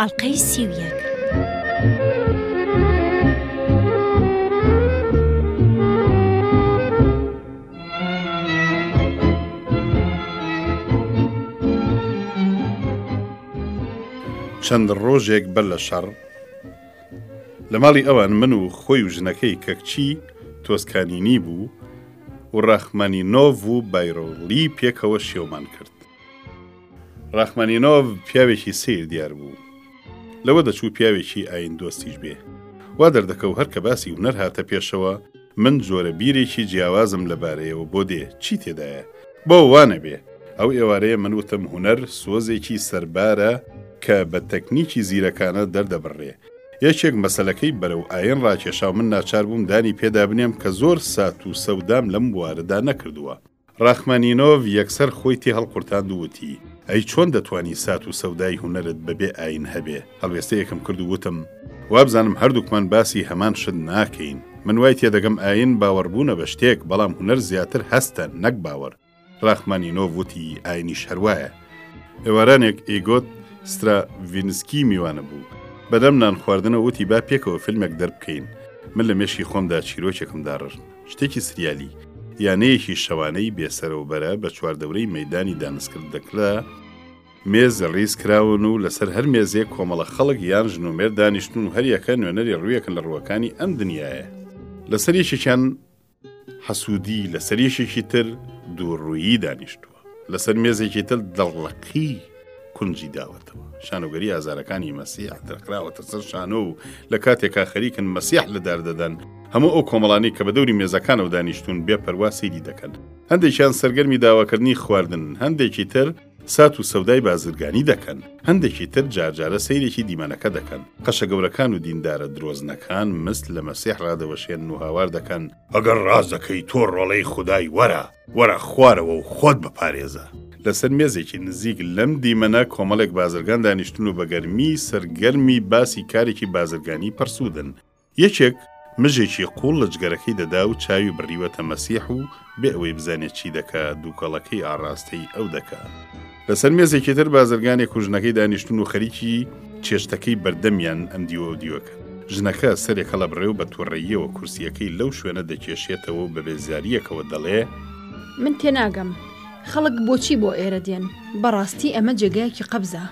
ئەڵقەی سی و یەک. چەند ڕۆژێک بەر لە شەڕ لە ماڵی ئەوان من و خۆی و ژنەکەی کەکچی تۆسکانینی بوو و ڕەخمانی نۆڤ و بایرۆڵی پێکەوە شێومان کرد ڕاخمانینۆڤ پیاوێکی سەیر دیار بوو. لەوە دەچوو پیاوێکی ئایین دۆستیش بێ. وا دەردەکەو هەر کە باسی هونەر هاتە پێشەوە، من جۆرە بیرێکی جیاوازم لە بارەیەوە بۆ دێ، چی تێدایە؟ بۆ وا نەبێ؟ ئەو ئێوارەیە من وتم هونەر سۆزێکی سەربارە کە بە تەکنیکی زیرەکانە دەردەبڕرێ. یەکێک مەسەلەکەی بەرەو ئایین ڕاکێشاو من ناچار بووم دانی پێدا بنێم کە زۆر سات و سەودام لەم بوارەدا نەکردووە. ڕاخمانینۆڤ یەکسەر خۆی تێهەڵقورتاند و وتی، ئەی چۆن دەتوانی سات و سەودای هونەرت بەبێ ئایین هەبێ؟ هەڵوێستەیەکم کرد و وتم، وابزانم هەردووکمان باسی هەمان شت ناکەین. من وای تێدەگەم ئایین باوەڕبوونە بە شتێک، بەڵام هونەر زیاتر هەستە نەک باوەر. ڕاخمانینۆڤ وتی، ئایینیش هەر وایە. ئێوارانێک ئیگۆت ستراڤینسکی میوانە بوو. بەدەم نانخواردنەوە وتی، با پێکەوە فیلمێک دەربکەین. من لە مێشکی خۆمدا چیرۆکێکم داڕشت. شتێکی سریالی، یانەیەکی شەوانەی بێ سەرە و بەرە بە چواردەورەی مەیدانی دانسکرد دەکرا، مێز ریز کراون و لەسەر هەر مێزێک کۆمەڵە خەڵک یان ژن و مێرد دانیشتوون و هەریەکە نوێنەری روویەکن لە رووەکانی ئەم دنیایە. لەسەر یەکێکیان حەسوودی، لەسەر یەکێکی تر دووڕوویی دانیشتووە. لەسەر مێزێکی تر دڵڕەقی کونجی داوەتەوە شانۆگەری ئازارەکانی مەسیح دەرخراوەتە سەر شانۆ و لە کاتێکا خەریکن مەسیح لە داردەدەن هەموو ئەو کۆمەڵانی کە بە دەوری مێزەکان و دانیشتون بێ پەروا سەیری دەکەن هەندێکیان سەرگەرمی داواکردنی خواردن هەندێکی تر سات و سەودای بازرگانی دەکەن هەندێکی تر جارجارە سەیرێکی دیمەنەکە دەکەن قەشە گەورەکان و دیندارە درۆزنەکان مست لە مەسیح ڕادەوەشێن و هاوار دەکەن ئەگەر ڕاز دەکەی تۆ ڕۆڵەی خودای وەرە وەرە خوارەوە و خۆت بپارێزە. لەسەر مێزێکی نزیک لەم دیمەنە کۆمەڵێک بازرگان دانیشتون و بە گەرمی سەرگەرمی باسی کارێکی بازرگانی پەرسودن. یەکێک مژێکی قوڵ لە جگەرەکەی دەدا و چاوی بڕیوەتە مەسیح و بێ ئەوەی بزانێت چی دەکا دووکەڵەکەی ئاڕاستەی ئەو دەکا. لەسەر مێزێکی تر بازرگانێک و ژنەکەی دانیشتون و خەریکی چێشتەکەی بەردەمیان ئەم دیوە ئەو دیوەکەن. ژنەکە سەرێک هەڵەبڕێ و بە توڕەییەوە کورسییەکەی لەو شوێنە دەکێشێتەوە و بە بێزارییەکەوە دەڵێ. من تێناگەم خەڵک بۆچی بۆ ئێرە دێن؟ بەڕاستی ئەمە جێگایەکی قەبزە.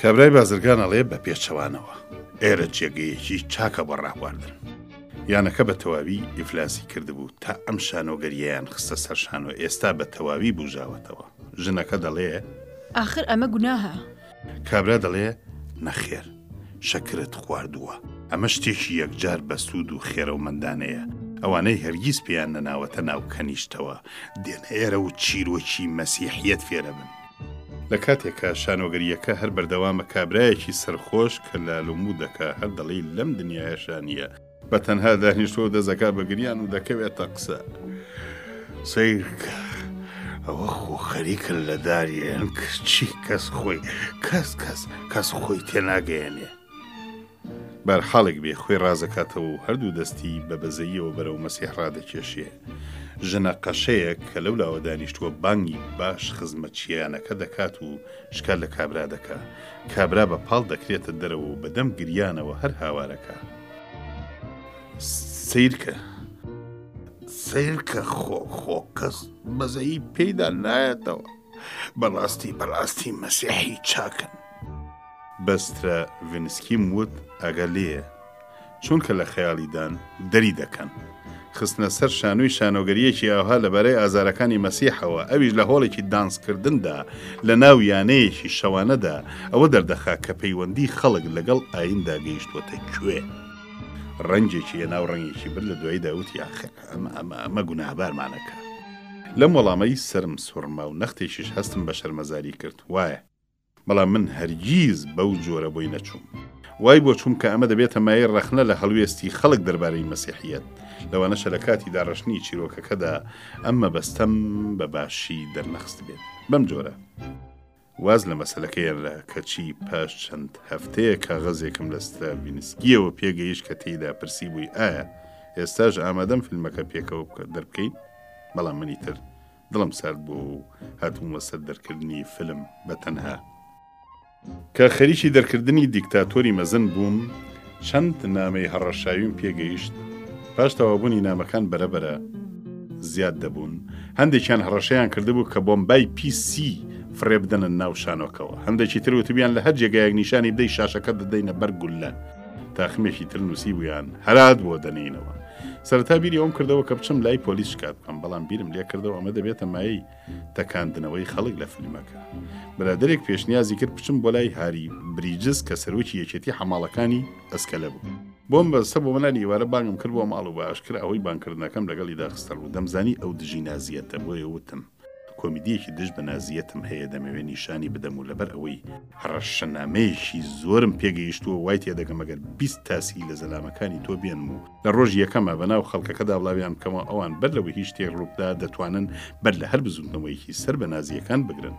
کابرای بازرگان ئەڵێ بە پێچەوانەوە، ئێرە جێگەیەکی چاکە بۆ ڕابواردن. یانەکە بە تەواوی ئیفلاسی کردبوو، تا ئەم شانۆگەرییەیان خستە سەر شانۆ، ئێستا بە تەواوی بووژاوەتەوە. ژنەکە دەڵێ. ئاخر ئەمە گوناهە؟ کابرا دەڵێ، نەخێر، شەکرت خواردووە. ئەمە شتێکی یەکجار بەسوود و خێرەومەندانەیە. ئەوانەی هەرگیز پێیان نەناوەتە ناو کەنیشتەوە، دێنە ئێرە و چیرۆکی مەسیحییەت فێرەبن. لە کاتێکا شانۆگەرییەکە هەر بەردەوامە، کابرایەکی سەرخۆش کە لالوموو دەکا هەر دەڵی لەم دنیایەشا نییە. بە تەنها دانیشتوە دەزەکە بە گریان و دەکەوێتە قسە سیرک ئەوە خۆ خەریکن لە داریێن کچی کەس خۆی کەس کەس کەس خۆی تێناگەیەنێ بەر حاڵێک بێ خۆی ڕازەکاتەوە و هەردوو دەستی بە بەزەیەوە بەرەو مەسیحرا دەکێشێ ژنە قەشەیەک کە لەو لاوە دانیشتووە بانگی باش خزمەتچیانەکە دەکات و شکال لە کابرا دەکا کابرا بە پاڵ دەکرێتە دەرەوە و بەدەم گریانەوە هەر هاوارەکە سیرکە سیرکە خۆ خۆ کەس بەزەی پێدا نایەتەوە بەڕاستی بەڕاستی مەسیحی چاکن بەسترە ڤنسکیم وت ئەگەر لێە چونکە لە خەیاڵیدان دەری دەکەن. خستنە سەر شانووی شانۆگەرییەکی ئاوها لەبارەی ئازارەکانی مەسیحەوە، ئەویش لە هۆڵێکی دانسکردندا لە ناو یانەیەکی شەوانەدا، ئەوە دەردەخا کە پەیوەندیی خەڵک لەگەڵ ئاییندا گەیشتووەتە کوێ. ڕەنگێکی هێنا و ڕەنگێکی برد، لە دواییدا وتی، ئاخر ئەمە گوناهبارمان ئەکات. لەم وەڵامەی سەرم سوڕما و نەختێکیش هەستم بە شەرمەزاری کرد. وایە. بەڵام من هەرگیز بەو جۆرە بۆی نەچووم. وای بۆ چووم کە ئەمە دەبێتە مایەی ڕەخنە لە هەڵوێستی خەڵک دەربارەی مەسیحییەت، لەوانەشە لە کاتی داڕشتنی چیرۆکەکەدا ئەم مەبەستەم بە باشی دەرنەخستبێت. بەم جۆرە واز لە مەسەلەکە هێنرا، کەچی پاش چەند هەفتەیەک کاغەزێکم لە ستراڤینسکییەوە پێگەیشت کە تێیدا پرسیبووی ئایا ئێستاش ئامادەم فیلمەکە پێکەوە دەربکەین؟ بەڵام منی تر. دڵم سارد بووەوە و هاتبوومە سەر دەرکردنی فیلم بە تەنها. کە خەریکی دەرکردنی دیکتاتۆری مەزن بووم، چەند نامەی هەڕەشاویم پێ گەیشت، پاش تەواوبوونی نامەکان بەرەبەرە زیاد دەبوون، هەندێکیان هەڕەشەیان کردبوو کە بۆمبای پی سی فڕێ بدەنە ناو شانۆکەوە، هەندێکی تر وتبوویان لە هەر جێگایەک نیشانی بدەی شاشەکە دەدەینە بەر گوللە. تاقمێکی تر نووسیبوویان هەرات بۆ دەنینەوە. سەرەتا بیری ئەوم کردەوە کە بچم لای پۆلیس شکات بکەم بەڵام بیرم لێکردەوە ئەمە دەبێتە مایەی تەکاندنەوەی خەڵک لە فیلمەکە. برادێک پێشنیازی کرد بچم بۆ لای هاری بریجز کە سەرۆکی یەکێتی حەماڵەکانی ئەسکەلە بوو. بۆم بەستە بۆ منانی ئێوارە بانگم کرد بۆ ماڵ و بە ئاشکرا ئەوەی بانگکردنەکەم لەگەڵیدا خستە ڕوو. دەمزانی ئەو دژی نازییەتە بۆیە وتم. کۆمیدیەکی دژ بە نازیەتم هەیە دەمەوێ نیشانی بدەم و لەبەر ئەوەی هەڕەشەنامەیەکی زۆرم پێ گەیشتووە وای تێ دەکەم ئەگەر بیست تاسکی لە زەلامەکانی تۆ بێنم و لە ڕۆژی یەکەما بە ناو خەڵکەکەدا بڵاویان بکەمەوە ئەوان بەر لەوەی هیچ شتێک ڕوو بدا دەتوانن بەر لە هەر بزووتنەوەیەکی سەر بە نازییەکان بگرن.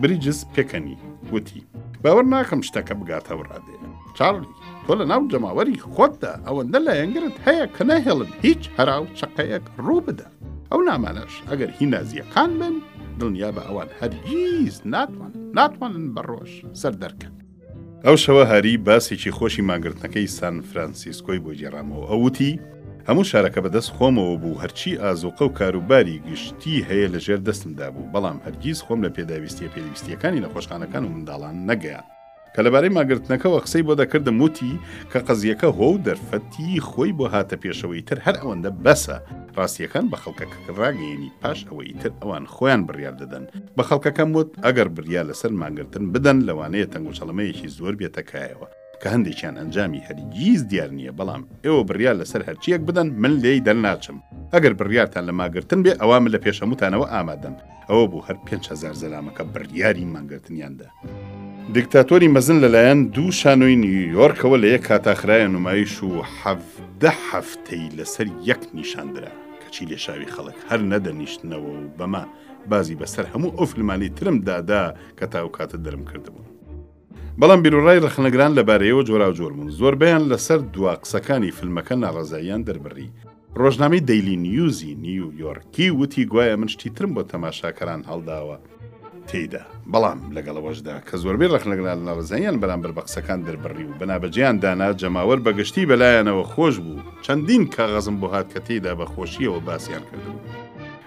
بریجس پێکەنی وتی. باوەر ناکەم شتەکە بگاتە ئەو ڕادەیە. چارلی، تۆ لە ناو جەماوەری خۆتدا ئەوەندە لایەنگرت هەیە کە ناهێڵن هیچ هەرا و چەقەیەک ڕوو بدا. ئەو نامانەش ئەگەر هی نازیەکان بن دڵنیا بە ئەوان هەرگیز ناتوان ناتوانن بە ڕۆژ سەر دەرکەن ئەو شەوە هاری باسێکی خۆشی مانگرتنەکەی سان فرانسیسکۆی بۆ گێڕامەوە ئەوتی هەموو شارەکە بەدەست خۆمەوە بوو هەرچی ئازوقە و کاروباری گشتی هەیە لە ژێر دەستمدا بوو بەڵام هەرگیز خۆم لە پێداویستیە پێویستیەکانی نەخۆشخانەکان و منداڵان نەگەیان کە لەبارەی ماگرتنەکەوە قسەی بۆ دەکردم وتی کە قەزیەکە هۆ و دەرفەتی خۆی بۆ هاتە پێشەوەی تر هەر ئەوەندە بەسە ڕاستیەکان بە خەڵکەکە ڕاگەیەنی پاش ئەوەی تر ئەوان خۆیان بڕیار دەدەن بە خەڵکەکەم وت ئەگەر بریا لەسەر مانگرتن بدەن لەوانەیە تەنگوچەڵەمەیەکی زۆر بێتە کایەوە کە هەندێکیان ئەنجامی هەرگیز دیار نییە بەڵام ئێوە بریا لەسەر هەرچیەک بدەن من لێی دەرناچم ئەگەر بڕیارتان لە ماگرتن بێ ئەوە من لە پێشەموتانەوە ئامادەم ئەوە بوو هەر 5هزار زەلامەکە بڕیاری مانگرتنیاندا دیکتاتۆری مەزن لەلایەن دوو شانۆی نیویۆرکەوە لە یەک کاتا خرایە نمایش و حەڤدە هەفتەی لەسەر یەک نیشاندرا کەچی لێشاوی خەڵک هەر نەدەنیشتنەوە و بەمە بازی بەسەر هەموو ئەو فلمانەی ترم دادا کە تا ئەو کاتە دەرم کردبوون. بەڵام بیروڕای ڕەخنەگران لەبارەیەوە جۆراوجۆر بوون، زۆربەیان لەسەر دوا قسەکانی فلمەکە ناڕەزاییان دەربڕی، ڕۆژنامەی دەیلی نیوزی نیو یۆرکی وتی گوایە من شتی ترم بۆ تەماشاکەران هەڵداوە تێیدا بەڵام لەگەڵەوەشدا کە زۆربەی ڕەخنەگران ناڕزاییان بەرامبەر بە قسەکان دەربڕی و بەنابەجێیان دانا جەماوەر بەگشتی بەلایانەوە خۆش بوو چەندین کاغەزم بۆ هات کە تێیدا بە خۆشیەوە باسیان کردم.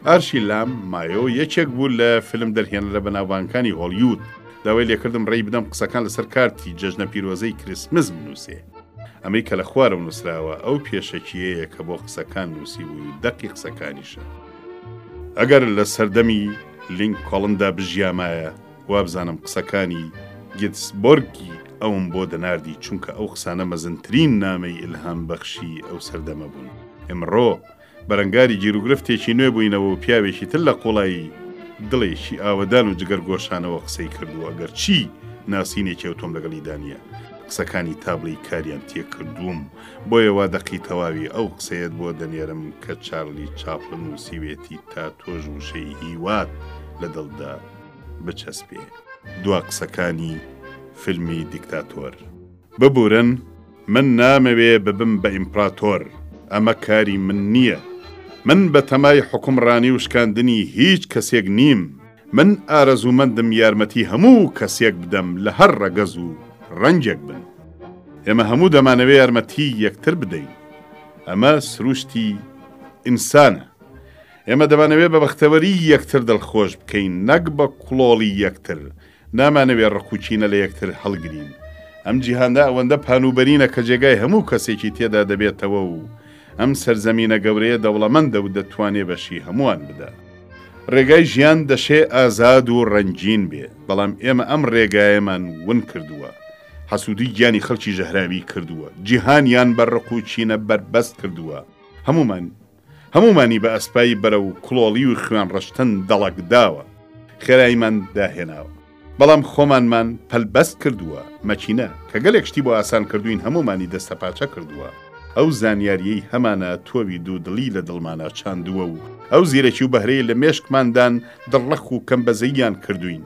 ئارشی لام مایۆ یەکێک بوو لە فیلم دەرهێنەرە بەناوبانگەکانی هۆڵیود داوای لێکردم ڕێی بدەم قسەکان لەسەر کارتی جەژنە پیرۆزەی کریسمس بنووسێ. ئەمەی کە لە خوارەوە نووسراوە ئەو پێشەکیەیە کە بۆ قسەکان نووسی بووی و دەقی قسەکانیشە. ئەگەر لە سەردەمی لینک کۆڵندا بژیامایە وابزانم قسەکانی گیتسبۆرگی ئەوم بۆ دەناردی چونکە ئەو قسانە مەزنترین نامەی ئیلهام بەخشی ئەو سەردەمە بوون. ئمڕۆ بەرەنگاری گیروگرفتێکی نوێ بووینەوە و پیاوێکی تر لە قوڵایی دڵێکی ئاوەدان و جگەرگۆشانەوە قسەی کردووە، گەرچی ناسینێکی ئەوتۆم لەگەڵیدا نییە. قسەکانی تا بڵێی کاریان تێکردووم، بۆیە وا دەقی تەواوی ئەو قسەیەت بۆ دەنێرم کە چارلی چاپڵن نووسیوێتی تا تۆش وشەی هیوات لە دڵتدا بچەسپێ دوا قسەکانی فیلمی دیکتاتۆر. ببورن من نامەوێ ببم بە ئیمپڕاتۆر، ئەمە کاری من نییە. من بە تەمای حوکمڕانی و شکاندنی هیچ کەسێک نیم. من ئارەزوومەندم یارمەتی هەموو کەسێک بدەم لە هەر ڕەگەز و ڕەنگێک بن. ئێمە هەموو دەمانەوێ یارمەتی یەکتر بدەین. ئەمە سروشتی ئینسانە. ئێمە دەمانەوێ بە بەختەوەری یەکتر دڵخۆش بکەین نەک بە کڵۆڵی یەکتر نامانەوێ ڕق و کینە لە یەکتر هەڵگرین. ئەم جیهاندە ئەوەندە پان و بەرینە کە جێگای هەموو کەسێکی تێدا دەبێتەوە و ئەم سەرزەمینە گەورەیە دەوڵەمەندە و دەتوانێ بەشی هەمووان بدا. ڕێگای ژیان دەشێ ئازاد و ڕەنگین بێ، بەڵام ئێمە ئەم ڕێگایەمان ون کردووە. حەسوودی گیانی خەڵکی ژەهراوی کردووە. جیهانیان بە ڕق و کینە بەربەست کردووە. هەموومان. هەموومانی بە ئەسپایی بەرەو کڵۆڵی و خوێن ڕشتن دەڵەک داوە. خێراییمان داهێناوە. بەڵام خۆمانمان پەلبەست کردووە. مەکینە، کە گەلێک شتی بۆ ئاسان کردووین هەموومانی دەستەپاچە کردووە. ئەو زانیارییەی هەمانە تۆوی دوودڵی لە دڵمانا چاندووە و ئەو زیرەکی و بەهرەی لە مێشکماندان دڕک و کەمبەزەییان کردووین.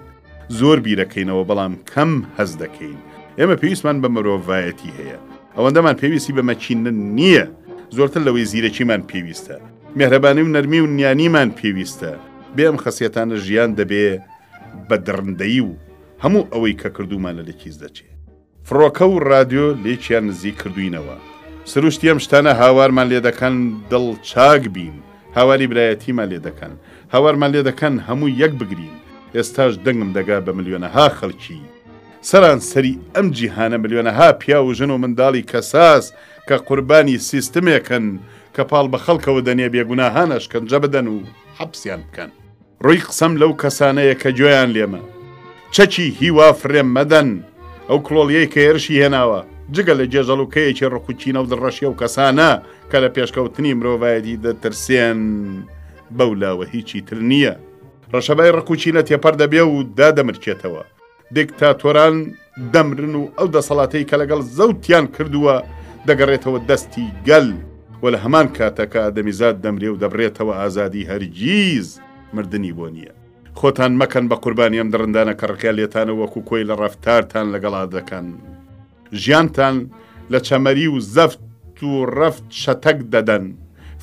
زۆر بیرەکەینەوە بەڵام کەم هەز دەکەین ئێمە پێویستمان بە مرۆڤایەتی هەیە ئەوەندەمان پێویستی بە مەچینە نییە زۆرتر لەوەی زیرەکیمان پێویستە مهرەبانی و نەرمی و نیانیمان پێویستە بێ ئەم خەسیەتانە ژیان دەبێ بە دڕندەی و هەموو ئەوەی کە کردومانە لە کیس دەچێ فڕۆکە و ڕادیۆ لێکیان نزیک کردووینەوە. سروشتی ئەم شتانە هاوارمان لێ دەکەن دڵ چاک بین، هاواری برایەتیمان لێ دەکەن، هاوارمان لێ دەکەن هەموو یەک بگرین. ئێستاش دەنگم دەگا بە ملیۆنەها خەڵکی سەرانسەری ئەم جیهانە، ملیۆنەها پیاو و ژن و منداڵی کەساس کە قوربانی سیستمێکن کە پاڵ بە خەڵکەوە دەنێ بێگوناهان ئەشکەنجە بدەن و حەپسیان بکەن. ڕوی قسەم لەو کەسانەیە کە گوێیان لێمە. چەکی هیوا فرێم مەدەن ئەو کڵۆڵیەی کە هێرشی هێناوە جگە لە جێژەڵوکەیەکی ڕق و کینە و دڵڕەشی ئەو کەسانە کە لە پێشکەوتنی مرۆڤایەتی دەترسێن بەو لاوە هیچی تر نییە. ڕەشەبای ڕق و کینە تێپەر دەبێ و دادەمرکێتەوە. دیکتاتۆران دەمرن و ئەو دەسەڵاتەی کە لەگەڵ زەوتیان کردووە دەگەڕێتەوە دەستی گەل و لە هەمان کاتە کە ئادەمیزاد دەمرێ و دەبرێتەوە ئازادی هەرگیز مردنی بۆ نییە. خۆتان مەکەن بە قوربانی ئەم دڕندانە کە ڕقیان لێتانە و وەکوو کۆیل لە ڕەفتارتان لەگەڵا دەکەن. ژیانتان لە چەمەری و زەفت و ڕەفت شەتەک دەدەن.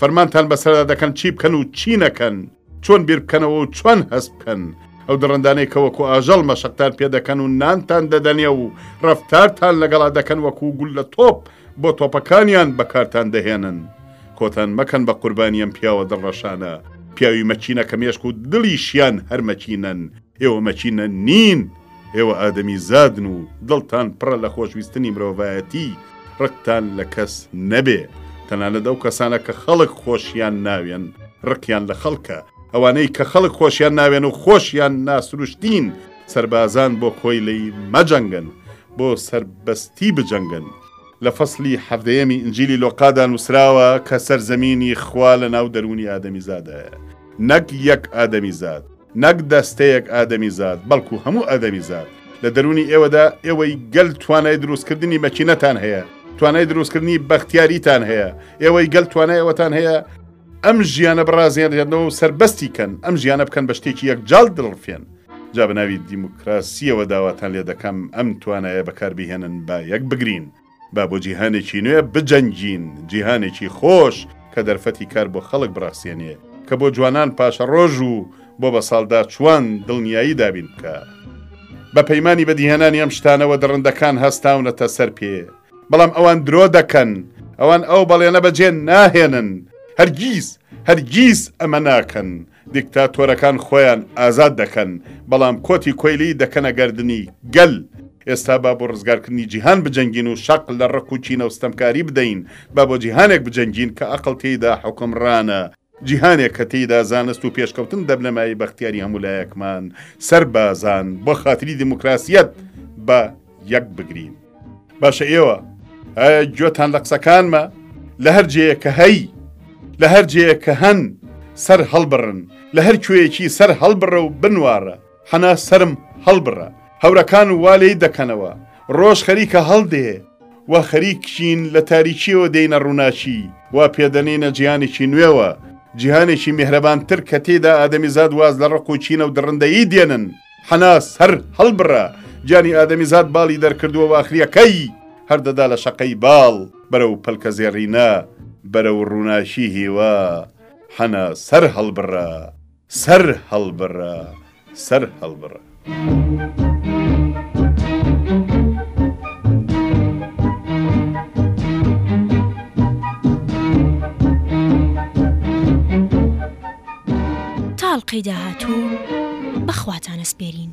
فەرمانتان بەسەردا دەکەن چی بکەن و چی نەکەن. چۆن بیر بکەنەوە و چۆن هەست بکەن؟ ئەو دڕندانەی کە وەکو ئاژەڵ مەشقتان پێ دەکەن و نانتان دەدەنێ و ڕفتارتان لەگەڵا دەکەن وەکو گول لە تۆپ بۆ تۆپەکانیان بەکارتان دەهێنن. کۆتان مەکەن بە قوربانی ئەم پیاوە دڵڕەشانە، پیاوی مەکینە کە مێشک و دڵیشیان هەر مەکینەن، ئێوە مەکینە نین، ئێوە ئادەمی زادن و دڵتان پڕە لە خۆشویستنی مرۆڤایەتی، ڕقتان لە کەس نەبێ، تەنانەت ئەو کەسانە کە خەڵک خۆشیان ناوێن، ڕقیان لە خەڵکە، ئەوانەی کە خەڵک خۆشیان ناوێن و خۆشیان ناسروشتین، سەربازان بۆ کۆیلەی مەجەنگن، بۆ سەربەستی بجەنگن. لە فەسڵی حەڤدەیەمی ئینجیلی لۆقادا نووسراوە کە سەرزەمینی خوا لەناو دەروونی ئادەمیزادایە، نەک یەک ئادەمیزاد، نەک دەستەیەک ئادەمیزاد، بەڵکو هەموو ئادەمیزاد. لە دەروونی ئێوەدا، ئێوەی گەل توانای دروستکردنی مەکینەتان هەیە، توانای دروستکردنی بەختیاریتان هەیە، ئێوەی گەل توانای ئەوەتان هەیە ئەم ژیانە بڕازێنرێنەوە و سەربەستی کەن، ئەم ژیانە بکەن بە شتێکی یەکجال دڵڕفێن. جا بە ناوی دیموکراسییەوە داواتان لێدەکەم ئەم توانایە بەکاربهێنن، با یەکبگرین. با بۆ جیهانێکی نوێ بجەنگین، جیهانێکی خۆش کە دەرفەتی کار بۆ خەڵک بڕەخسێنێ، کە بۆ جوانان پاشەڕۆژ و بۆ بەساڵداچووان دڵنیایی دابین بکا. بە پەیمانی بەدیهێنانی ئەم شتانەوە دڕندەکان هەستاونەتە سەر پێ، بەڵام ئەوان درۆ دەکەن، ئەوان ئەو بەڵێنە بەجێ ناهێنن، هەرگیز، هەرگیز ئەمە ناکەن، دیکتاتۆرەکان خۆیان ئازاد دەکەن، بەڵام کۆتی کۆیلەی دەکەنە گەردنی گەل. ئێستا با بۆ ڕزگارکردنی جیهان بجەنگین و شەق لە ڕق و کینە و ستەمکاری بدەین، با بۆ جیهانێک بجەنگین کە ئەقڵ تێیدا حوکمڕانە، جیهانێک کە تێیدا زانست و پێشکەوتن دەبنەمایەی بەختیاری هەموو لایەکمان، سەربازان، بۆ خاتری دیموکراسیەت با یەک بگرین. باشە ئێوە ئایا گوێتان لە قسەکانمە لە هەر جەیە کە هەی لە هەر جەیە کە هەن سەر هەڵبڕن لە هەر کوێیەکی سەر هەڵبڕە و بنوارە حەنا سرم هەڵبڕە هەورەکان و والەی دەکەنەوە ڕۆژ خەریکە هەڵدێ و خەریکچین لە تاریکیەوە دێنە ڕووناچی و پێدەنینە جیانێکی نوێوە جیهانێکی میهرەبانتر کە تێدا ئادەمیزاد واز لە ڕق و چینە و دڕندەیی دێنن حەنا سەر هەڵبڕە گیانی ئادەمیزاد باڵی دەرکردووە و ئاخرییەکەی هەر دەدا لە شەقەی باڵ بەرەو پەلکە زێڕینە، بەرەو ڕووناکی هیوا. حەنا سەر هەڵبڕە، سەر هەڵبڕە، سەر هەڵبڕە. تاڵقەی داهاتوو بە خواتان ئەسپێرین.